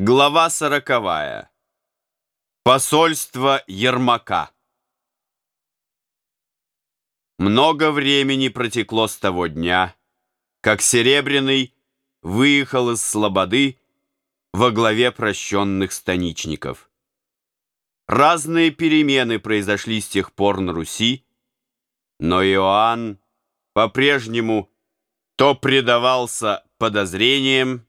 Глава сороковая. Посольство Ермака. Много времени протекло с того дня, как Серебряный выехал из Слободы во главе прощенных станичников. Разные перемены произошли с тех пор на Руси, но Иоанн по-прежнему то предавался подозрениям,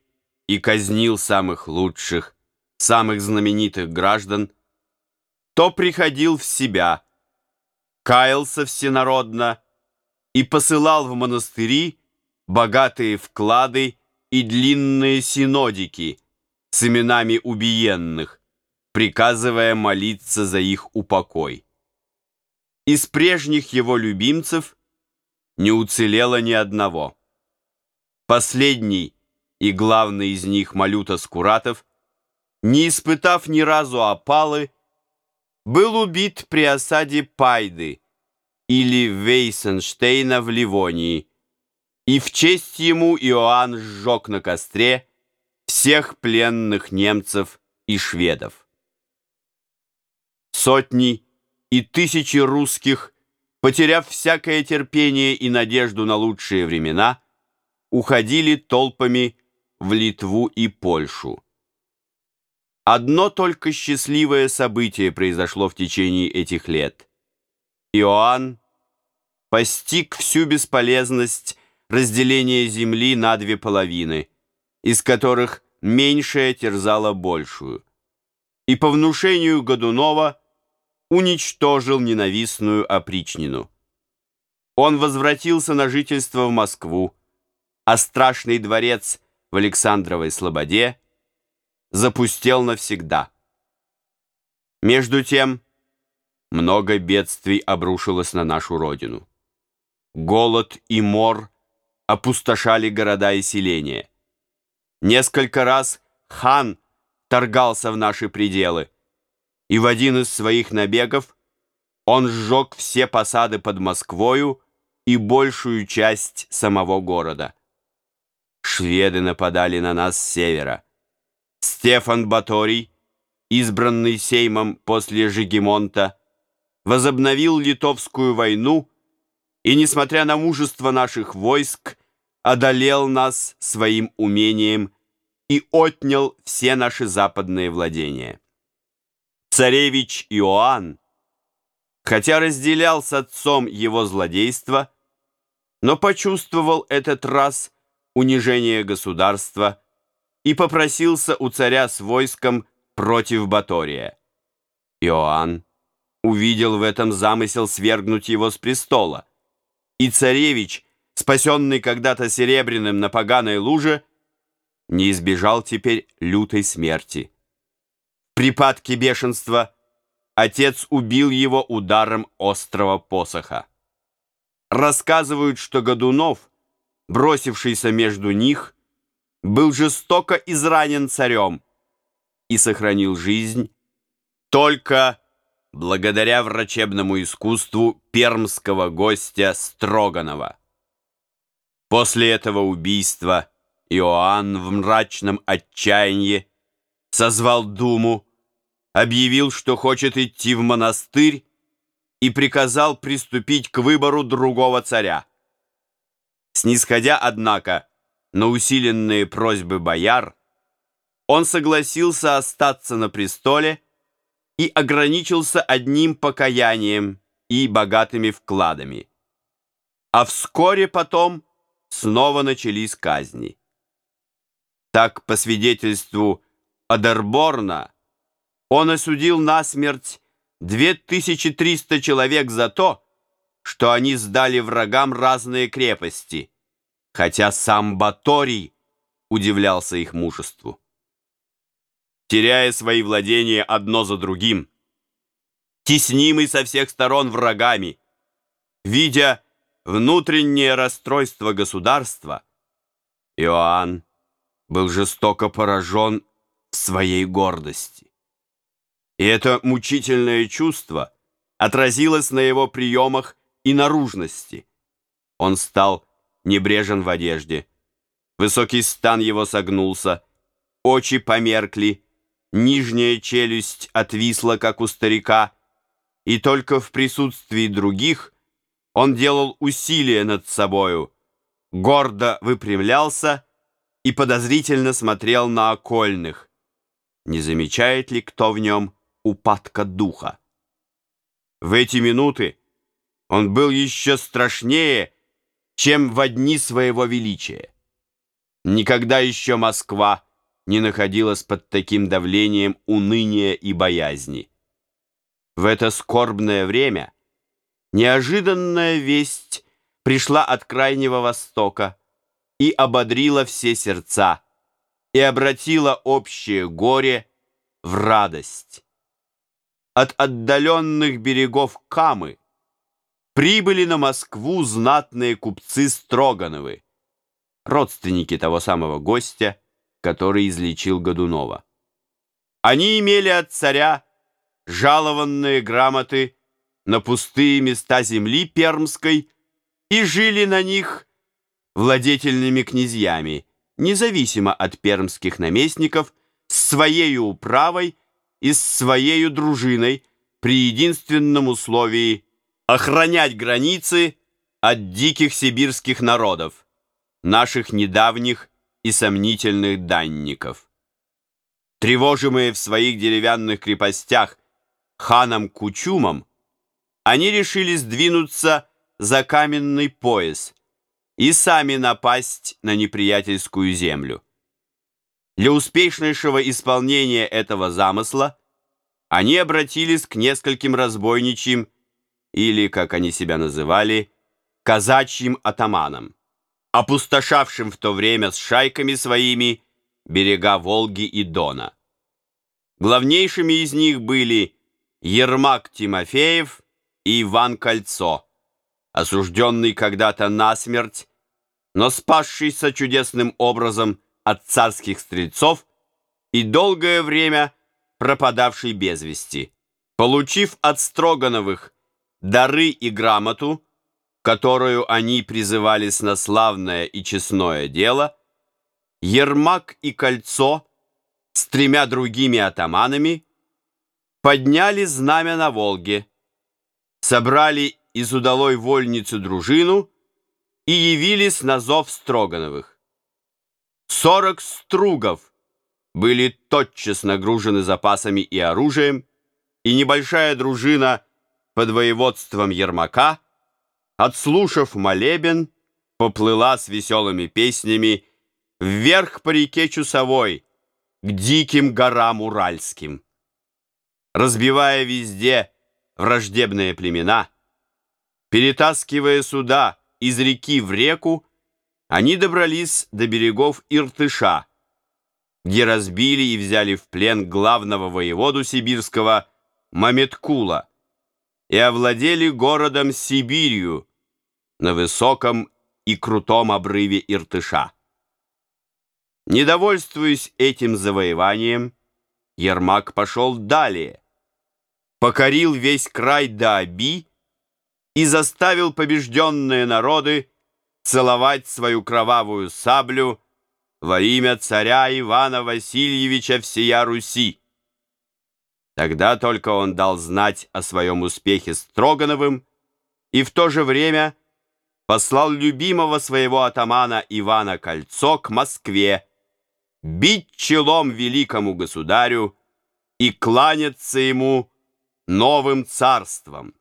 и казнил самых лучших, самых знаменитых граждан, то приходил в себя, каялся всенародно и посылал в монастыри богатые вклады и длинные синодики с именами убиенных, приказывая молиться за их упокой. Из прежних его любимцев не уцелело ни одного. Последний – и главный из них Малюта Скуратов, не испытав ни разу опалы, был убит при осаде Пайды или Вейсенштейна в Ливонии, и в честь ему Иоанн сжег на костре всех пленных немцев и шведов. Сотни и тысячи русских, потеряв всякое терпение и надежду на лучшие времена, уходили толпами в Литву и Польшу. Одно только счастливое событие произошло в течение этих лет. Иоанн постиг всю бесполезность разделения земли на две половины, из которых меньшая терзала большую, и по внушению Годунова уничтожил ненавистную опричнину. Он возвратился на жительство в Москву, а страшный дворец – в Александровой Слободе запустел навсегда. Между тем, много бедствий обрушилось на нашу родину. Голод и мор опустошали города и селения. Несколько раз хан торгался в наши пределы, и в один из своих набегов он сжег все посады под Москвою и большую часть самого города. Шведы нападали на нас с севера. Стефан Баторий, избранный Сеймом после Жигемонта, возобновил Литовскую войну и, несмотря на мужество наших войск, одолел нас своим умением и отнял все наши западные владения. Царевич Иоанн, хотя разделял с отцом его злодейство, но почувствовал этот раз – унижение государства и попросился у царя с войском против Батория. Иоанн увидел в этом замысел свергнуть его с престола, и царевич, спасенный когда-то серебряным на поганой луже, не избежал теперь лютой смерти. В припадке бешенства отец убил его ударом острого посоха. Рассказывают, что Годунов бросившийся между них, был жестоко изранен царем и сохранил жизнь только благодаря врачебному искусству пермского гостя Строганова. После этого убийства Иоанн в мрачном отчаянии созвал Думу, объявил, что хочет идти в монастырь и приказал приступить к выбору другого царя. Снисходя, однако, на усиленные просьбы бояр, он согласился остаться на престоле и ограничился одним покаянием и богатыми вкладами. А вскоре потом снова начались казни. Так, по свидетельству Адерборна, он осудил на смерть 2300 человек за то, что они сдали врагам разные крепости, хотя сам Баторий удивлялся их мужеству. Теряя свои владения одно за другим, теснимый со всех сторон врагами, видя внутреннее расстройство государства, Иоанн был жестоко поражен в своей гордости. И это мучительное чувство отразилось на его приемах и наружности. Он стал небрежен в одежде. Высокий стан его согнулся, очи померкли, нижняя челюсть отвисла, как у старика, и только в присутствии других он делал усилия над собою, гордо выпрямлялся и подозрительно смотрел на окольных, не замечает ли кто в нем упадка духа. В эти минуты он был еще страшнее, чем в дни своего величия. Никогда еще Москва не находилась под таким давлением уныния и боязни. В это скорбное время неожиданная весть пришла от Крайнего Востока и ободрила все сердца, и обратила общее горе в радость. От отдаленных берегов Камы прибыли на Москву знатные купцы Строгановы, родственники того самого гостя, который излечил Годунова. Они имели от царя жалованные грамоты на пустые места земли Пермской и жили на них владетельными князьями, независимо от пермских наместников, с своей управой и с своей дружиной при единственном условии охранять границы от диких сибирских народов, наших недавних и сомнительных данников. Тревожимые в своих деревянных крепостях ханом Кучумом, они решили сдвинуться за каменный пояс и сами напасть на неприятельскую землю. Для успешнейшего исполнения этого замысла они обратились к нескольким разбойничьим, или, как они себя называли, казачьим атаманам опустошавшим в то время с шайками своими берега Волги и Дона. Главнейшими из них были Ермак Тимофеев и Иван Кольцо, осужденный когда-то на смерть, но спасшийся чудесным образом от царских стрельцов и долгое время пропадавший без вести. Получив от Строгановых дары и грамоту, которую они призывались на славное и честное дело, Ермак и Кольцо с тремя другими атаманами подняли знамя на Волге, собрали из удалой вольницы дружину и явились на зов Строгановых. Сорок стругов были тотчас нагружены запасами и оружием, и небольшая дружина под воеводством Ермака – отслушав молебен, поплыла с веселыми песнями вверх по реке Чусовой, к диким горам Уральским. Разбивая везде враждебные племена, перетаскивая суда из реки в реку, они добрались до берегов Иртыша, где разбили и взяли в плен главного воеводу сибирского Маметкула и овладели городом Сибирью, на высоком и крутом обрыве Иртыша. Недовольствуясь этим завоеванием, Ермак пошел далее, покорил весь край до Аби и заставил побежденные народы целовать свою кровавую саблю во имя царя Ивана Васильевича всея Руси. Тогда только он дал знать о своем успехе Строгановым и в то же время послал любимого своего атамана Ивана Кольцо к Москве, бить челом великому государю и кланяться ему новым царством.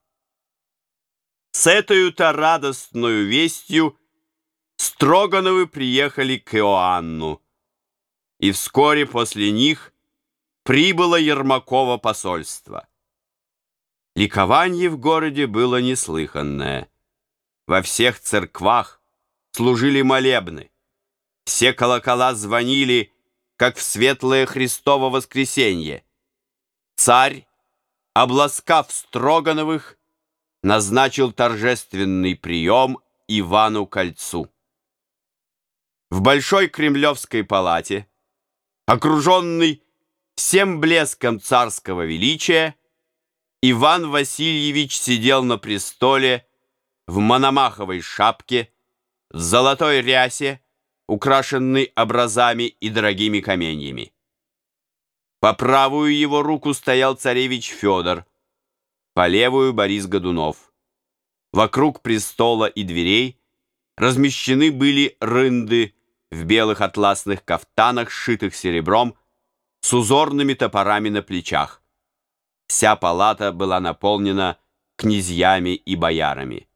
С этой-то радостную вестью Строгановы приехали к Иоанну, и вскоре после них прибыло Ермакова посольство. Ликование в городе было неслыханное. Во всех церквах служили молебны. Все колокола звонили, как в светлое Христово воскресенье. Царь, обласкав Строгановых, назначил торжественный прием Ивану Кольцу. В Большой Кремлевской палате, окруженный всем блеском царского величия, Иван Васильевич сидел на престоле в мономаховой шапке, в золотой рясе, украшенный образами и дорогими каменьями. По правую его руку стоял царевич Федор, по левую Борис Годунов. Вокруг престола и дверей размещены были рынды в белых атласных кафтанах, сшитых серебром, с узорными топорами на плечах. Вся палата была наполнена князьями и боярами.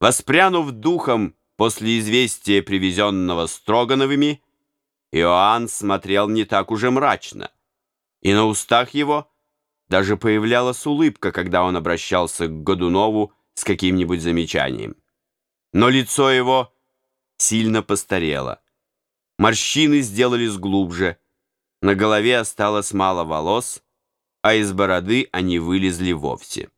Воспрянув духом после известия, привезенного Строгановыми, Иоанн смотрел не так уже мрачно, и на устах его даже появлялась улыбка, когда он обращался к Годунову с каким-нибудь замечанием. Но лицо его сильно постарело. Морщины сделались глубже, на голове осталось мало волос, а из бороды они вылезли вовсе.